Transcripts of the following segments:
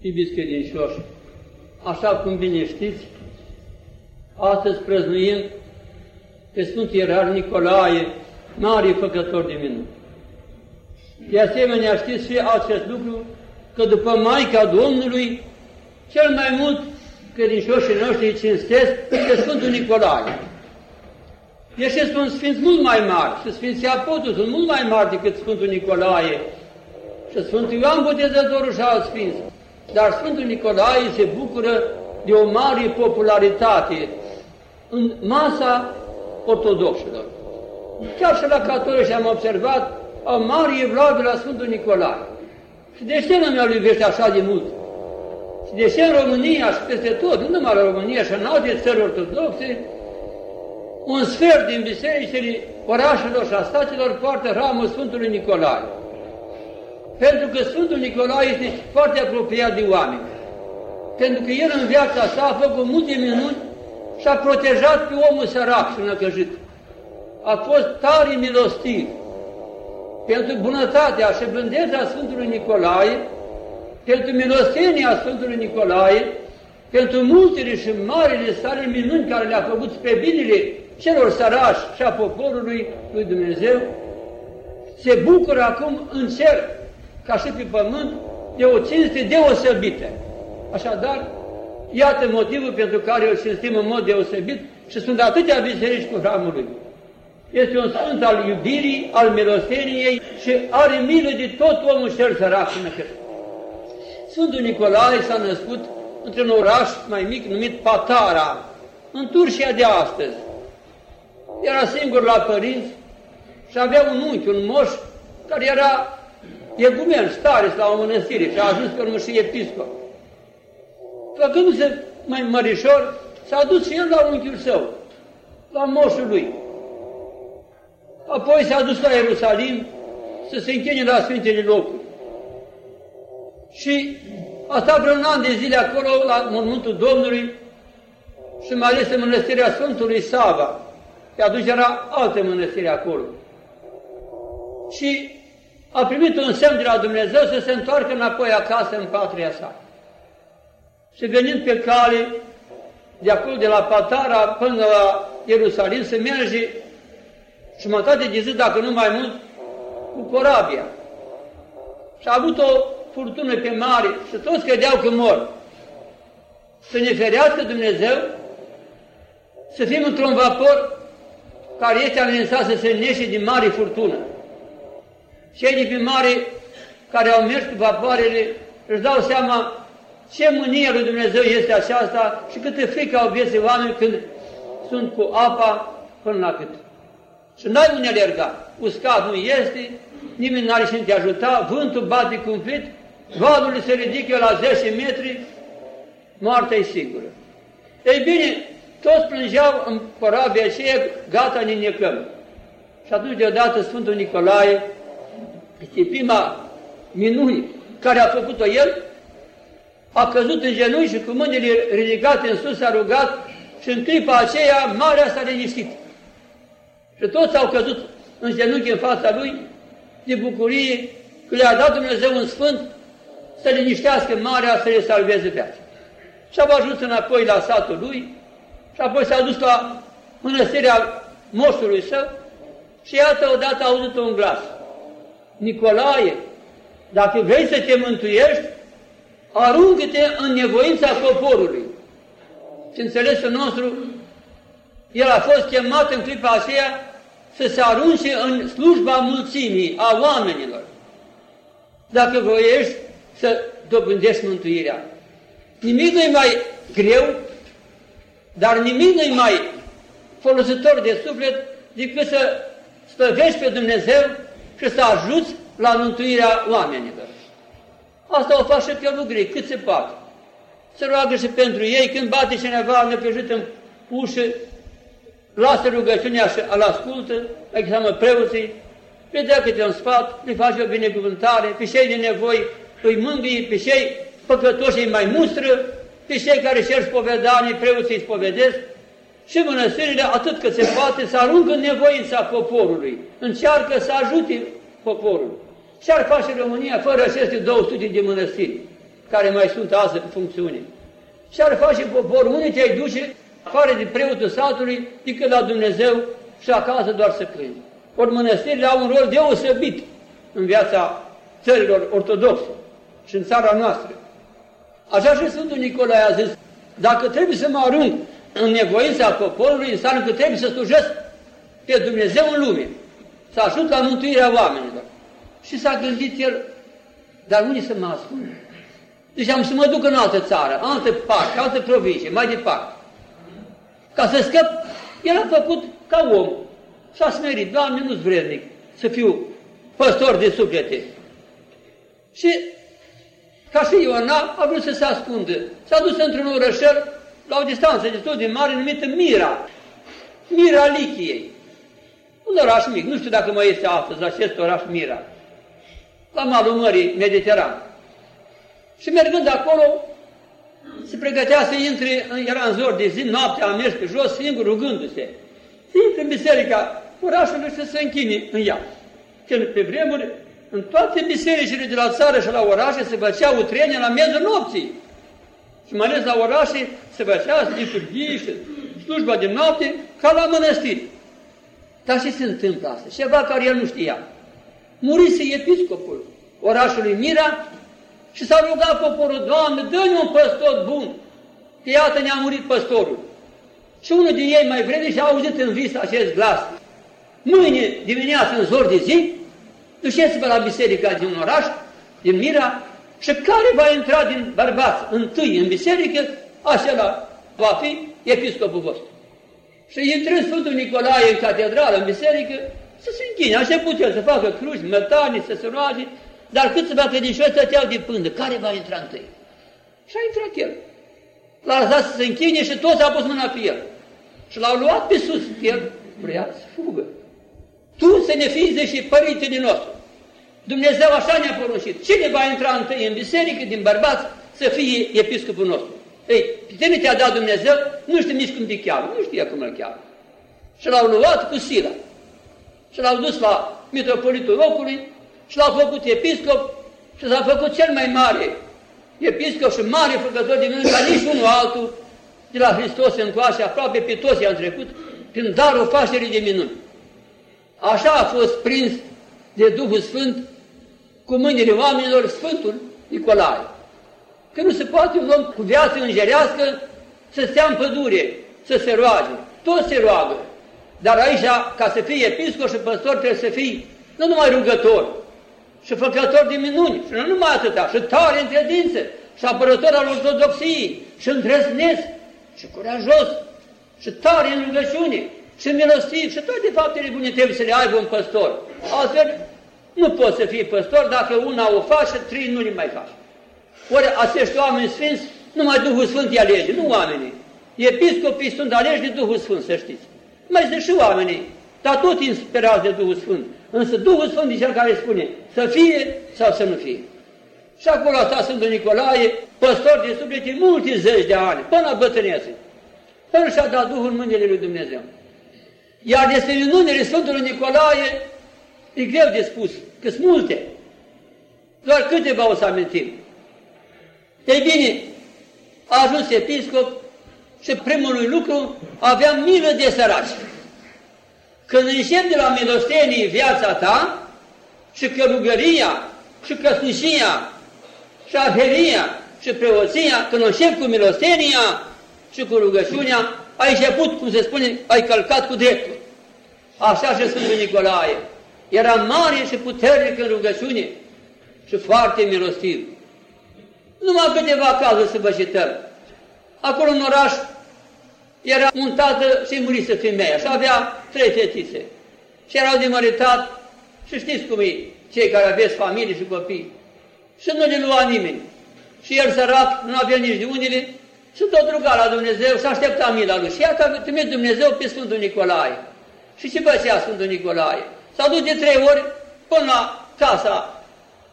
Iubiți credincioși, așa cum bine știți, astăzi prăznuim pe Sfântul Ierar Nicolae, mare făcător de minuni. De asemenea, știți și acest lucru, că după Maica Domnului, cel mai mult credincioșii noștri cinstesc pe Sfântul Nicolae. Deși sunt sfinți mult mai mari și Sfinții Apostoli sunt mult mai mari decât Sfântul Nicolae și Sfântul Ioan Botezătorul și alți sfinți. Dar Sfântul Nicolae se bucură de o mare popularitate în masa ortodoxilor. Chiar și la catolici am observat o mare evlavie la Sfântul Nicolae. Și de ce nu mi-a iubește așa de mult? Și de ce în România și peste tot, nu numai la România și în alte țări ortodoxe, un sfert din bisericile orașelor și a statelor poartă ramul Sfântului Nicolae. Pentru că Sfântul Nicolae este foarte apropiat de oameni. Pentru că el în viața sa a făcut multe minuni și a protejat pe omul sărac și năcăjit. A fost tare milostiv. Pentru bunătatea și blândețea Sfântului Nicolae, pentru milostenia Sfântului Nicolae, pentru multele și marile sale minuni care le-a făcut pe binele celor sărași și a poporului lui Dumnezeu, se bucură acum în cer, ca și pe pământ, de o cinste deosebită. Așadar, iată motivul pentru care îl cinstim în mod deosebit și sunt atâtea biserici cu hramul lui. Este un sfânt al iubirii, al milosteniei și are milă de tot omul cel sărac și năcăt. Sfântul Nicolae s-a născut într-un oraș mai mic numit Patara, în Turcia de astăzi. Era singur la părinți și avea un unchi, un moș, care era egumen, stare la o mănăstire și a ajuns pe urmă și episcop. Făcându-se mai mărișor, s-a dus și el la unchiul său, la moșul lui. Apoi s-a dus la Ierusalim să se închine la Sfintele locuri. Și a stat vreun an de zile acolo la mormântul Domnului și mai ales în mănăstirea Sfântului Sava, că atunci era alte mănăstiri acolo. Și a primit un semn de la Dumnezeu să se întoarcă înapoi acasă în patria sa. Și venind pe cale, de acolo, de la Patara până la Ierusalim, să merge jumătate de zi, dacă nu mai mult, cu corabia. Și a avut o furtună pe mare și toți credeau că mor. Să ne ferească Dumnezeu să fim într-un vapor care este amenințat să se neșe din mare furtună. Cei de pe mare care au mers cu vapoarele își dau seama ce mânie lui Dumnezeu este aceasta și câte frică au vieții oameni când sunt cu apa până la cât. Și n-ai unde alerga. Uscat nu este, nimeni n-are și te ajuta, vântul bate cumplit, valul se ridică la 10 metri, moartea e sigură. Ei bine, toți plângeau în corabia aceea, gata, ne necăm. Și atunci deodată Sfântul Nicolae, este prima minune care a făcut-o el, a căzut în genunchi și cu mâinile ridicate în sus a rugat și în clipa aceea marea s-a liniștit. Și toți au căzut în genunchi în fața lui de bucurie că le-a dat Dumnezeu un sfânt să liniștească marea, să le salveze viața. Și au ajuns înapoi la satul lui și apoi s-a dus la mănăstirea moșului său și iată odată a auzit un glas. Nicolae, dacă vrei să te mântuiești, aruncă-te în nevoința poporului. Și înțelesul nostru, el a fost chemat în clipa aceea să se arunce în slujba mulțimii, a oamenilor. Dacă voiești să dobândești mântuirea. Nimic nu-i mai greu, dar nimic nu-i mai folositor de suflet decât să stăvești pe Dumnezeu și să ajuți la mântuirea oamenilor. Asta o fac și pe lucruri, cât se poate. Se roagă și pentru ei, când bate cineva nepejit în ușă, lasă rugăciunea și îl ascultă, mai cheamă preoții, le dea câte un sfat, le face o binecuvântare, pe cei de nevoi îi mângâie, pe cei păcătoși îi mai mustră, pe cei care cer spovedanii, preoții îi spovedesc, și mănăstirile, atât cât se poate, să aruncă în nevoința poporului, încearcă să ajute poporul. Ce ar face România fără aceste 200 de mănăstiri? care mai sunt azi în funcțiune. Ce ar face poporul? Unde te-ai duce afară de preotul satului, decât la Dumnezeu și acasă doar să cânti. Ori mănăstirile au un rol deosebit în viața țărilor ortodoxe și în țara noastră. Așa și Sfântul Nicolae a zis, dacă trebuie să mă arunc în nevoința poporului, înseamnă că trebuie să slujesc pe Dumnezeu în lume, să ajut la mântuirea oamenilor. Și s-a gândit el, dar unde să mă ascund? Deci am să mă duc în altă țară, altă parte, altă provincie, mai departe. Ca să scăp, el a făcut ca om. S-a smerit, Doamne, nu-ți vrednic să fiu păstor de suflete. Și ca și Iona a vrut să se ascundă. S-a dus într-un orășel la o distanță destul de mare numită Mira. Mira Lichiei. Un oraș mic, nu știu dacă mai este astăzi acest oraș Mira. La malul mării Mediteran. Și mergând acolo, se pregătea să intre, era în zor de zi, noaptea a mers pe jos, singur, rugându-se. Să intre în biserica orașului și să se închine în ea. Când pe vremuri, în toate bisericile de la țară și la orașe se făceau utrenie la miezul nopții. Și mai ales la orașe se făcea liturghii și slujba de noapte ca la mănăstiri. Dar ce se întâmplă asta? Ceva care el nu știa. Murise episcopul orașului Mira și s-a rugat poporul, Doamne, dă-ne un păstor bun, că iată ne-a murit păstorul. Și unul din ei mai vreme și a auzit în vis acest glas. Mâine dimineață în zor de zi, duceți-vă la biserica din un oraș, din Mira, și care va intra din bărbați întâi în biserică, acela va fi episcopul vostru. Și intrând Sfântul Nicolae în catedrală, în biserică, să se închine. Așa putea să facă cruci, mătani, să se roage, dar câțiva credincioși stăteau de pândă. Care va intra întâi? Și a intrat el. L-a lăsat să se închine și toți au pus mâna pe el. Și l-au luat pe sus. El vrea să fugă. Tu să ne fii și părintele nostru. Dumnezeu așa ne-a poruncit. Cine va intra întâi în biserică din bărbați să fie episcopul nostru? Ei, cine te-a dat Dumnezeu, nu știu nici cum te cheamă, nu știa cum îl cheamă. Și l-au luat cu sila. Și l-au dus la mitropolitul locului și l-au făcut episcop și s-a făcut cel mai mare episcop și mare făcător de minuni ca nici unul altul de la Hristos încoace, aproape pe toți i-a trecut, prin darul facerii de minuni. Așa a fost prins de Duhul Sfânt cu mâinile oamenilor Sfântul Nicolae. Că nu se poate un om cu viață îngerească să stea în pădure, să se roage. Toți se roagă. Dar aici, ca să fii episcop și păstor, trebuie să fii nu numai rugător, și făcător de minuni, și nu numai atâta, și tare în credință, și apărător al ortodoxiei, și îndrăzneț, și curajos, și tare în rugăciune, și milostiv, și toate faptele bune trebuie să le aibă un păstor. Altfel, nu poți să fii păstor dacă una o faci și trei nu le mai faci. Ori acești oameni sfinți, numai Duhul Sfânt îi alege, nu oamenii. Episcopii sunt aleși de Duhul Sfânt, să știți. Mai sunt și oamenii, dar tot inspirați de Duhul Sfânt. Însă Duhul Sfânt e cel care spune să fie sau să nu fie. Și acolo a stat Sfântul Nicolae, păstor de suflete multe zeci de ani, până la bătrânețe. El și-a dat Duhul în mâinile lui Dumnezeu. Iar despre minunile Sfântului Nicolae e greu de spus, că sunt multe. Doar câteva o să amintim. Ei bine, a ajuns episcop și primul lui lucru avea milă de săraci. Când înșep de la milostenii viața ta și călugăria și căsnicia și arheria și preoția, când încep cu milostenia și cu rugăciunea, ai început, cum se spune, ai călcat cu dreptul. Așa și Sfântul Nicolae. Era mare și puternic în rugăciune și foarte milostiv. Numai câteva cazuri să vă cităm. Acolo în oraș era un tată și murise femeia și avea trei fetițe. Și erau de măritat și știți cum e, cei care aveți familie și copii. Și nu le lua nimeni. Și el sărac, nu avea nici de unele, și tot ruga la Dumnezeu și aștepta mila lui. Și iată că trimis Dumnezeu pe Sfântul Nicolae. Și ce făcea Sfântul Nicolae? S-a dus de trei ori până la casa,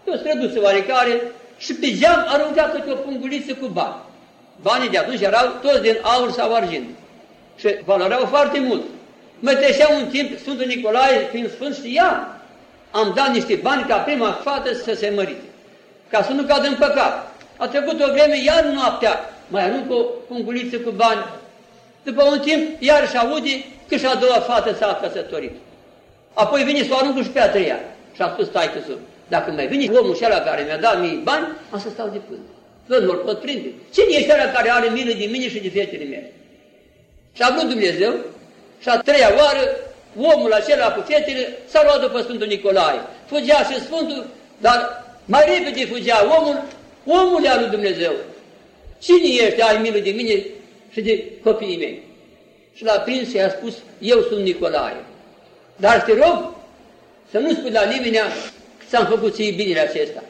o străduță oarecare, și pe geam arunca câte o punguliță cu bani. Banii de atunci erau toți din aur sau argint și valorau foarte mult. Mă treceau un timp, Sfântul Nicolae, fiind Sfânt, știa, am dat niște bani ca prima fată să se mărite, ca să nu cadă în păcat. A trecut o vreme, iar noaptea, mai aruncă o punguliță cu bani. După un timp, iar și aude că și a doua fată s-a căsătorit. Apoi vine să o aruncă și pe a treia. Și a spus, stai că dacă mai vine omul și ăla care mi-a dat mie bani, am să stau de până. Văd, nu pot prinde. Cine este ăla care are milă de mine și de fetele mele? Și a vrut Dumnezeu și a treia oară omul acela cu fetele s-a luat după Sfântul Nicolae. Fugea și Sfântul, dar mai repede fugea omul, omul e al lui Dumnezeu. Cine ești, ai milă de mine și de copiii mei? Și l-a prins și a spus, eu sunt Nicolae. Dar te rog să nu spui la nimeni că ți-am făcut ție binele acesta.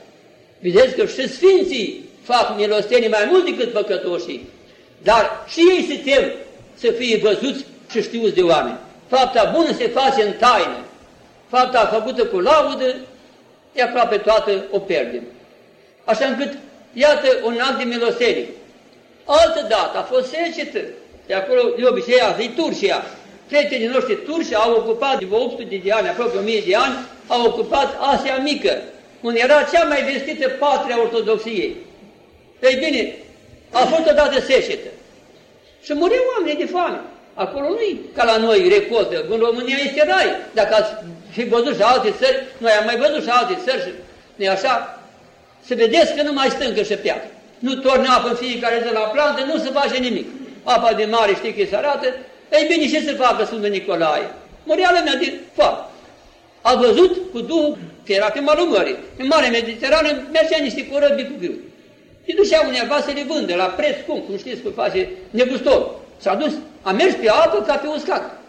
Vedeți că și Sfinții fac milostenii mai mult decât păcătoșii, dar și ei se tem să fie văzuți și știuți de oameni. Fapta bună se face în taină. Fapta făcută cu laudă, e aproape toată o pierdem. Așa încât, iată un act de milosenie. Altă dată a fost secetă. De acolo, de obicei, a zi Turcia. Prietenii noștri turci au ocupat de 800 de ani, aproape 1000 de ani, au ocupat Asia Mică, unde era cea mai vestită patria ortodoxiei. Ei bine, a fost odată secetă. Și mureau oamenii de foame. Acolo nu ca la noi recoltă, în România este rai. Dacă ați fi văzut și alte țări, noi am mai văzut și alte țări și nu așa, să vedeți că nu mai stâncă și piatră. Nu torne apă în fiecare zi la plantă, nu se face nimic. Apa de mare știi că se arată, ei bine ce să facă Sfântul Nicolae? Murea lumea de foame. A văzut cu Duhul că era pe malul mării. În Marea Mediterană mergea niște corăbi cu grâu. Și ducea uneva să le vândă la preț scump, cum știți că face negustor. S-a dus, a mers pe apă ca pe uscat.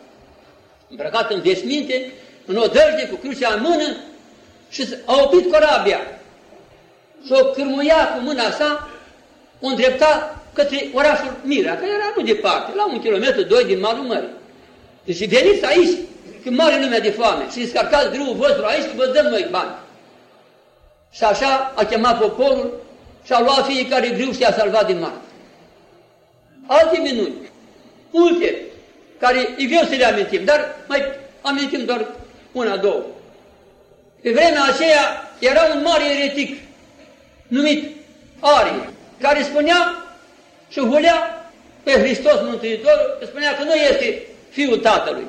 Îmbrăcat în vesminte, în odăjde, cu crucea în mână și a oprit corabia. Și o cârmuia cu mâna sa, o îndrepta către orașul Mira, care era nu departe, la un kilometru, doi din malul mării. Deci veniți aici, că mare lumea de foame, și descarcați grâul vostru aici, că vă dăm noi bani. Și așa a chemat poporul și a luat fiecare grâu și a salvat din mare. Alte minuni, multe, care e greu să le amintim, dar mai amintim doar una, două. Pe vremea aceea era un mare eretic numit Arie, care spunea și hulea pe Hristos Mântuitor, spunea că nu este Fiul Tatălui.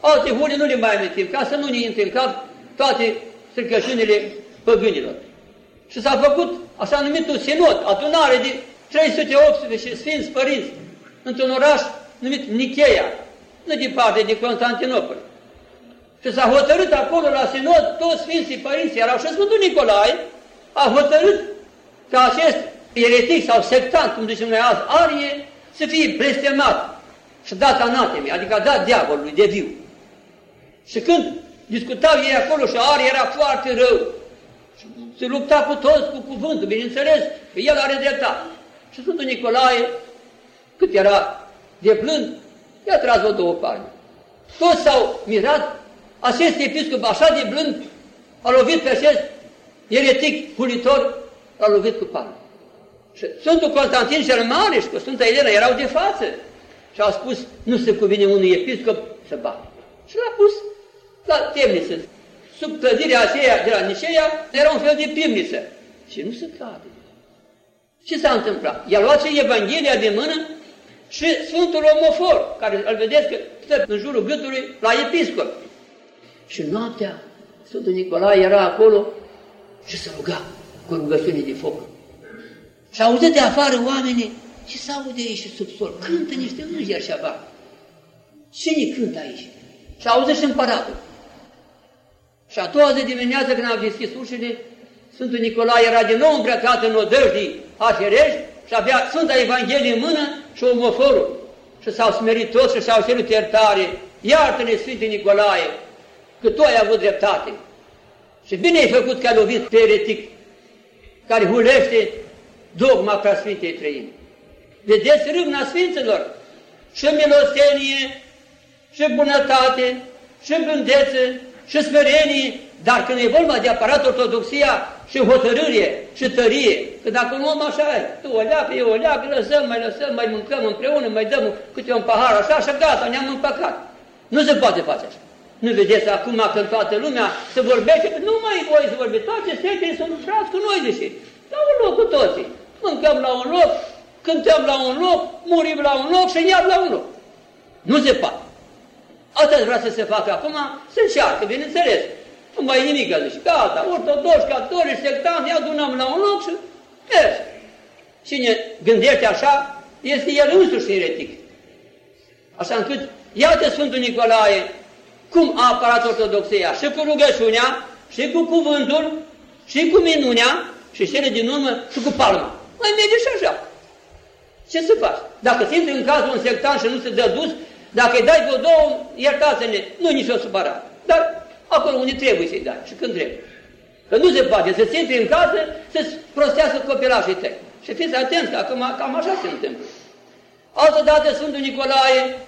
Alte hule nu le mai amintim, ca să nu ne intre în cap toate stricăciunile păgânilor. Și s-a făcut așa numitul sinod, adunare de 318 sfinți părinți într-un oraș numit Nicheia, nu departe de Constantinopol. Și s-a hotărât acolo la sinod, toți sfinții părinți erau și Sfântul Nicolae a hotărât ca acest eretic sau sectant, cum zicem noi azi, arie, să fie blestemat și dat anatemi, adică a dat diavolului de viu. Și când discutau ei acolo și arie era foarte rău, și se lupta cu toți cu cuvântul, bineînțeles, că el are dreptate. Și Sfântul Nicolae, cât era de blând, i-a tras o două palme. Toți s-au mirat, acest episcop așa de blând a lovit pe acest eretic pulitor, l-a lovit cu palme. Și Sfântul Constantin cel Mare și cu Sfânta Elena erau de față și au spus, nu se cuvine unui episcop să bată. Și l-a pus la temniță. Sub clădirea aceea de la Niceea era un fel de pivniță. Și nu se cade. Ce s-a întâmplat? I-a luat și Evanghelia de mână și Sfântul Omofor, care îl vedeți că stă în jurul gâtului la episcop. Și noaptea Sfântul Nicolae era acolo și se ruga cu rugăciune de foc. Și auzit de afară oamenii, ce se aude aici sub sol? Cântă niște îngeri și afară. Cine cântă aici? Și auzit și împăratul. Și a doua zi dimineață când am deschis ușile, Sfântul Nicolae era din nou îmbrăcat în odăjdii aferești și avea Sfânta Evanghelie în mână și omoforul. Și s-au smerit toți și și-au cerut iertare. Iartă-ne, Sfântul Nicolae, că tu ai avut dreptate. Și bine ai făcut că ai lovit pe eretic, care hulește dogma preasfintei trăimi. Vedeți râvna Sfinților? Și milostenie, și bunătate, și gândețe, și smerenie, dar când e vorba de aparat ortodoxia și hotărârie și tărie, că dacă un om așa e, tu o leapă, eu o leapă, lăsăm, mai lăsăm, mai mâncăm împreună, mai dăm câte un pahar așa, așa, gata, ne-am împăcat. Nu se poate face așa. Nu vedeți acum când toată lumea se vorbește, că nu mai voi să vorbi, toate sectele sunt frați cu noi, deși. La un loc cu toții. Mâncăm la un loc, cântăm la un loc, murim la un loc și iar la un loc. Nu se poate. Asta vrea să se facă acum, se încearcă, bineînțeles. Nu mai e nimic, zice, gata, ortodoxi, catolici, sectanți, adunăm la un loc și merge. Cine gândește așa, este el însuși eretic. Așa încât, iată Sfântul Nicolae, cum a apărat ortodoxia, și cu rugăciunea, și cu cuvântul, și cu minunea, și cele din urmă, și cu palma. Mai merge și așa. Ce să faci? Dacă ți în cazul un sectant și nu se dă dus, dacă îi dai vreo două, iertați-ne, nu nici o supărat. Dar acolo unde trebuie să-i dai și când trebuie. Că nu se poate să-ți intri în casă să-ți prostească copilașii tăi. Și fiți atenți, că acum cam așa se întâmplă. Altă dată Sfântul Nicolae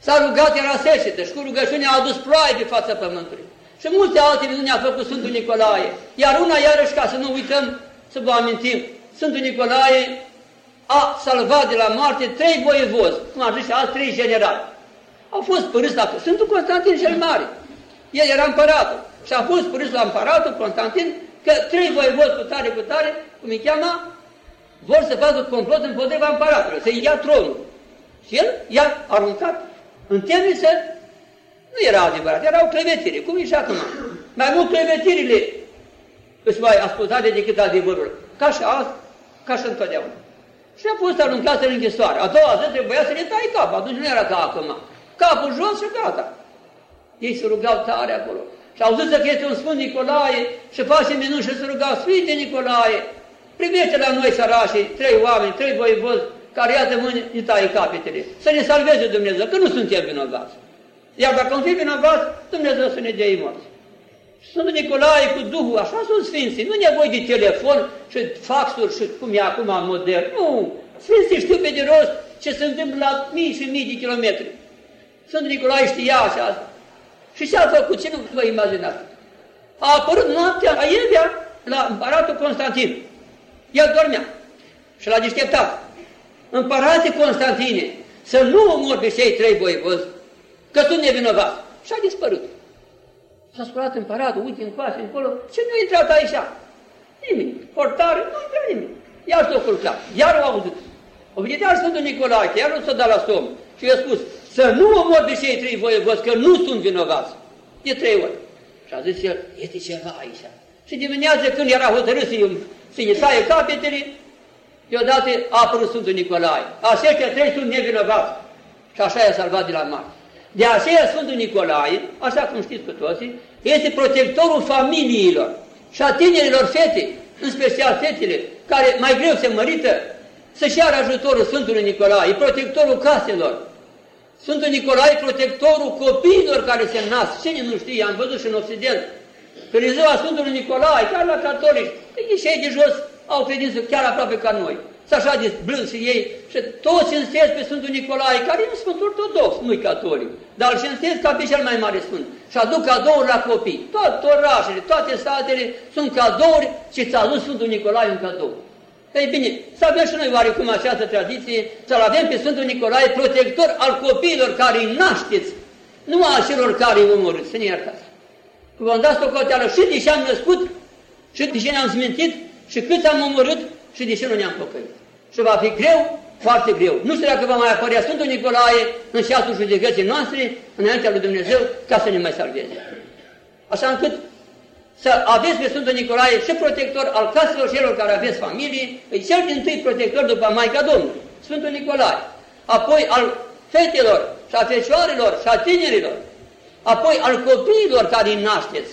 s-a rugat, era secetă și cu rugăciunea a adus ploaie pe fața pământului. Și multe alte minuni a făcut Sfântul Nicolae. Iar una, iarăși, ca să nu uităm, să vă amintim, Sfântul Nicolae a salvat de la moarte trei voievozi, cum a zis și alți trei generali. Au fost părâți la Sfântul Constantin cel Mare. El era împăratul și a fost părâți la împăratul Constantin că trei voievozi cu tare, cu tare, cum îi cheamă, vor să facă complot împotriva împăratului, să-i ia tronul. Și el i-a aruncat în temniță, nu era adevărat, erau clevetire, cum e și acum. Mai mult clevetirile îți mai ascultate decât adevărul, ca și azi, ca și întotdeauna. Și a fost aruncat în închisoare. A doua zi trebuia să le tai capul, atunci nu era ca acum. Capul jos și gata. Ei se rugau tare acolo. Și au zis că este un Sfânt Nicolae și face minuni și se rugau Sfinte Nicolae. Privește la noi sărașii, trei oameni, trei voivozi, care iată mâini ne taie capetele. Să ne salveze Dumnezeu, că nu suntem vinovați. Iar dacă am fi vinovați, Dumnezeu să ne dea morți. Sfântul Nicolae cu Duhul, așa sunt Sfinții, nu nevoie de telefon și faxuri și cum e acum modern, nu. Sfinții știu pe de rost ce se întâmplă la mii și mii de kilometri. Sfântul Nicolae știa așa Și ce a făcut? Ce nu vă imaginați? A apărut noaptea a Evia la împăratul Constantin. El dormea și l-a deșteptat. Împărate Constantine, să nu omor pe cei trei voivozi, că tu nevinovat. Și a dispărut. S-a sculat împăratul, uite, în coase, încolo, ce nu a intrat aici? Nimic. Portare, nu intra nimic. Iar s-a culcat, iar au auzit. O venit iar Sfântul Nicolae, iar nu s-a dat la somn. Și i-a spus, să nu omor pe cei trei voievozi, că nu sunt vinovați. De trei ori. Și a zis el, este ceva aici. Și dimineața când era hotărât să-i să taie capetele, deodată a apărut Sfântul Nicolae. Aceștia trei sunt nevinovați. Și așa i-a salvat de la moarte. De aceea Sfântul Nicolae, așa cum știți cu toții, este protectorul familiilor și a tinerilor fete, în special fetele, care mai greu se mărită, să-și ia ajutorul Sfântului Nicolae, e protectorul caselor. Sfântul Nicolae e protectorul copiilor care se nasc. Cine nu știe, am văzut și în Occident. Când ziua Sfântului Nicolae, chiar la catolici, ei de jos au credință chiar aproape ca noi să așa de blând și ei, și toți înstez pe Sfântul Nicolae, care e un Sfânt Ortodox, nu-i catolic, dar îl înstez ca pe cel mai mare Sfânt. Și aduc cadouri la copii. Toate orașele, toate statele sunt cadouri și ți-a adus Sfântul Nicolae un cadou. Ei bine, să avem și noi oarecum această tradiție, să-L avem pe Sfântul Nicolae protector al copiilor care îi nașteți, nu a celor care îi omorâți, să ne iertați. Că v-am dat socoteală și de ce am născut, și de ce ne-am zmintit, și cât am omorât, și de ce nu ne-am păcăit și va fi greu, foarte greu. Nu știu dacă va mai apărea Sfântul Nicolae în ceasul judecății noastre, înaintea lui Dumnezeu, ca să ne mai salveze. Așa încât să aveți pe Sfântul Nicolae și protector al caselor celor care aveți familie, e cel din tâi protector după Maica Domnului, Sfântul Nicolae, apoi al fetelor și a fecioarelor și a tinerilor, apoi al copiilor care îi nașteți,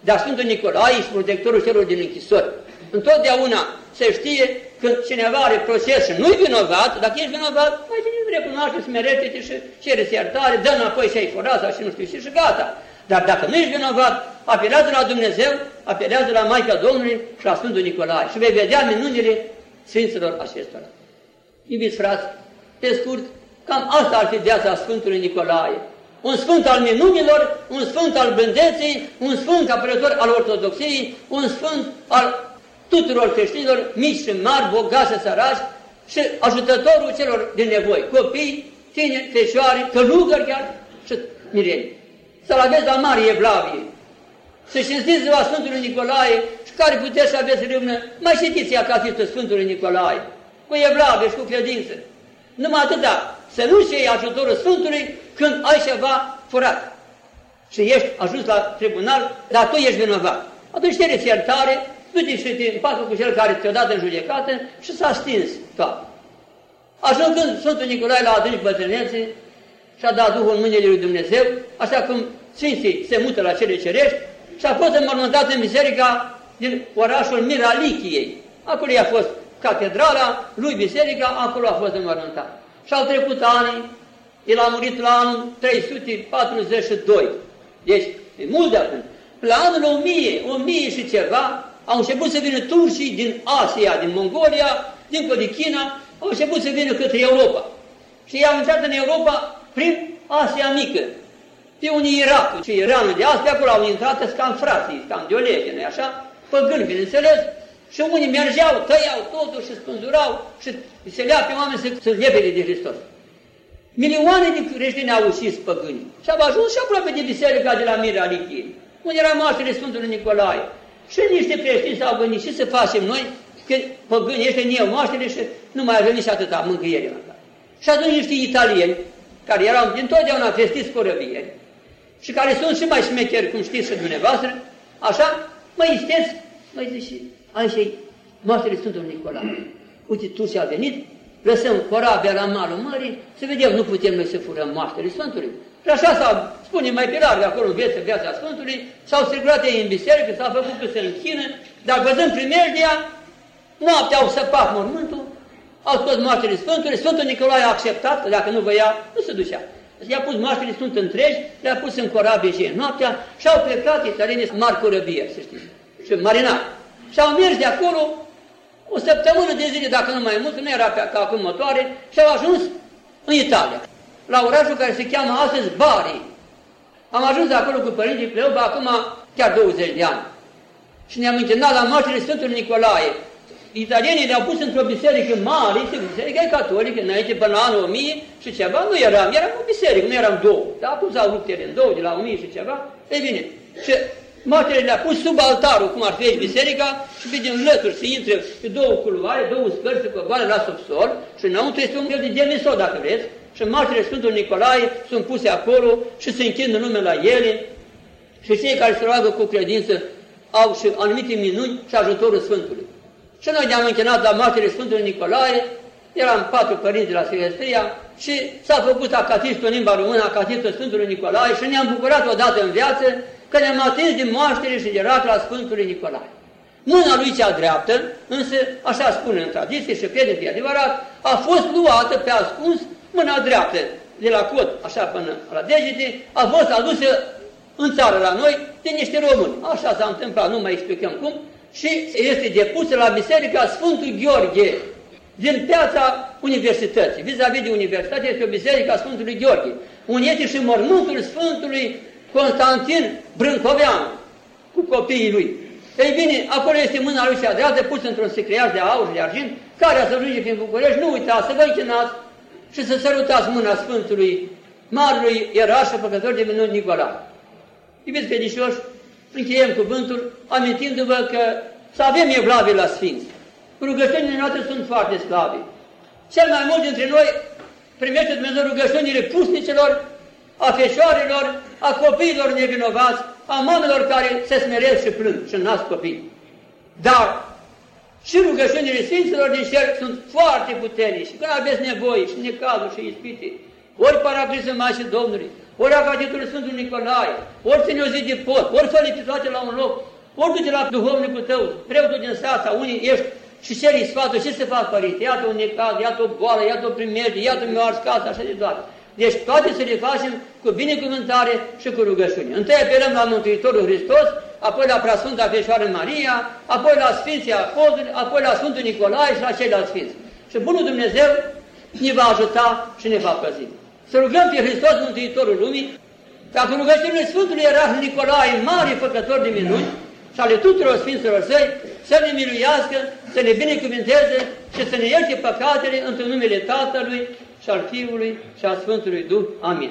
dar Sfântul Nicolae și protectorul celor din închisori. Întotdeauna se știe când cineva are proces și nu-i vinovat, dacă ești vinovat, mai bine recunoaște, smerește-te și cere iertare, dă înapoi și ai foraza și nu știu și, și gata. Dar dacă nu ești vinovat, apelează la Dumnezeu, apelează la Maica Domnului și la Sfântul Nicolae și vei vedea minunile Sfinților acestora. Iubiți frați, pe scurt, cam asta ar fi viața Sfântului Nicolae. Un sfânt al minunilor, un sfânt al blândeței, un sfânt apărător al ortodoxiei, un sfânt al tuturor creștinilor, mici și mari, bogați și sărași, și ajutătorul celor de nevoi, copii, tineri, fecioare, călugări chiar și mireni. Să-l aveți la Marie Evlavie, să cinstiți ziua Sfântului Nicolae și care puteți să aveți râmnă, mai citiți Acatistul Sfântului Nicolae, cu evlavie și cu credință. Numai atâta, să nu știi ajutorul Sfântului când ai ceva furat și ești ajuns la tribunal, dar tu ești vinovat. Atunci cereți iertare, du-te și te împacă cu cel care te-a dat în judecată și s-a stins toată. Ajungând Sfântul Nicolae la adânci bătrânețe și-a dat Duhul în mâinile lui Dumnezeu, așa cum Sfinții se mută la cele cerești, și a fost înmormântat în biserica din orașul Miralichiei. Acolo a fost catedrala, lui biserica, acolo a fost înmormântat. Și au trecut ani, el a murit la anul 342. Deci, e mult de atunci. La anul 1000, 1000 și ceva, au început să vină turcii din Asia, din Mongolia, din de China, au început să vină către Europa. Și ei au intrat în Europa prin Asia Mică. Pe unii Irak și Iranul de astea, acolo au intrat cam frații, cam de o lege, nu așa? Păgâni, bineînțeles, și unii mergeau, tăiau totul și spânzurau și se lea pe oameni să, să lepede de Hristos. Milioane de creștini au ucis păgânii și au ajuns și aproape de biserica de la Mirea Lichie, unde era moaștele Sfântului Nicolae. Și niște creștini s-au gândit și să facem noi, că păgânii ăștia ne iau moaștele și nu mai avem nici atâta mângâiere. Și atunci niște italieni, care erau dintotdeauna vestiți corăbieri, și care sunt și mai șmecheri, cum știți și dumneavoastră, așa, mă isteți, mă zice, aici moaștele Sfântului Nicolae. Uite, Turcia a venit, lăsăm corabia la malul mării, să vedem, nu putem noi să furăm moaștele Sfântului. Și așa s-a, spune mai pe larg acolo în viața, viața Sfântului, s-au strigat ei în biserică, s-a făcut că se închină, dar văzând primejdia, noaptea au săpat mormântul, au scos moaștele Sfântului, Sfântul Nicolae a acceptat, că dacă nu voia, nu se ducea. I-a pus moaștele sunt întregi, le-a pus în corabie și noaptea și au plecat italienii mari corăbieri, să știți, și marinari. Și au mers de acolo o săptămână de zile, dacă nu mai mult, nu era pe ca acum motoare, și au ajuns în Italia, la orașul care se cheamă astăzi Bari. Am ajuns acolo cu părinții Pleoba acum chiar 20 de ani. Și ne-am închinat la moaștele Sfântului Nicolae. Italienii le-au pus într-o biserică mare, biserică catolică, înainte până la anul 1000 și ceva, nu eram, eram o biserică, nu eram două. Dar acum s-au rupt ele în două, de la 1000 și ceva. Ei bine, și Matele le-a pus sub altarul, cum ar fi aici biserica, și pe din lături se intre pe două culoare, două scări, se coboară la subsol și înăuntru este un fel de gemisor, dacă vreți, și matele Sfântul Nicolae sunt puse acolo și se închină nume la ele și cei care se roagă cu credință au și anumite minuni și ajutorul Sfântului. Și noi ne-am închinat la matele Sfântului Nicolae, eram patru părinți de la Silvestria și s-a făcut acatistul în limba română, acatistul Sfântului Nicolae și ne-am bucurat odată în viață că ne-am atins din moaștere și de la Sfântului Nicolae. Mâna lui cea dreaptă, însă, așa spune în tradiție și crede fi adevărat, a fost luată pe ascuns mâna dreaptă de la cot, așa până la degete, a fost adusă în țară la noi de niște români. Așa s-a întâmplat, nu mai explicăm cum, și este depusă la Biserica Sfântul Gheorghe, din piața universității. Vis-a-vis -vis de universitate este o biserică a Sfântului Gheorghe, unde este și mormântul Sfântului Constantin Brâncoveanu, cu copiii lui. Ei bine, acolo este mâna lui cea dreaptă, pusă într-un secreaș de aur și de argint, care să ajunge prin București, nu uitați să vă închinați și să sărutați mâna Sfântului Marului Eraș Păcător de minuni Nicolae. Iubiți credincioși, încheiem cuvântul, amintindu-vă că să avem evlavie la Sfinți. Rugăciunile noastre sunt foarte slabe. Cel mai mult dintre noi primește Dumnezeu rugăciunile pusnicelor a feșoarelor, a copiilor nevinovați, a mamelor care se smeresc și plâng și nasc copii. Dar și rugăciunile Sfinților din cer sunt foarte puternici. Când aveți nevoie și necazuri și ispite, ori paraclisul Mașii Domnului, ori Acaditul Sfântului Nicolae, ori ține o zi de pot, ori fă toate la un loc, ori du-te la duhovnicul tău, preotul din sat sau unii ești și ceri sfatul, ce să fac, părinte? Iată un necaz, iată o boală, iată o primejde, iată mi-o ars casa, așa de toate. Deci toate să le facem cu binecuvântare și cu rugăciune. Întâi apelăm la Mântuitorul Hristos, apoi la Preasfânta Fecioară Maria, apoi la Sfinții Apostoli, apoi la Sfântul Nicolae și la ceilalți Sfinți. Și Bunul Dumnezeu ne va ajuta și ne va păzi. Să rugăm pe Hristos Mântuitorul Lumii, ca cu rugăciunile Sfântului Erasm Nicolae, mare făcător de minuni, și ale tuturor Sfinților Săi, să ne miluiască, să ne binecuvinteze și să ne ierte păcatele într numele Tatălui, și al Fiului și al Sfântului Duh. Amin.